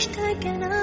しちゃいけない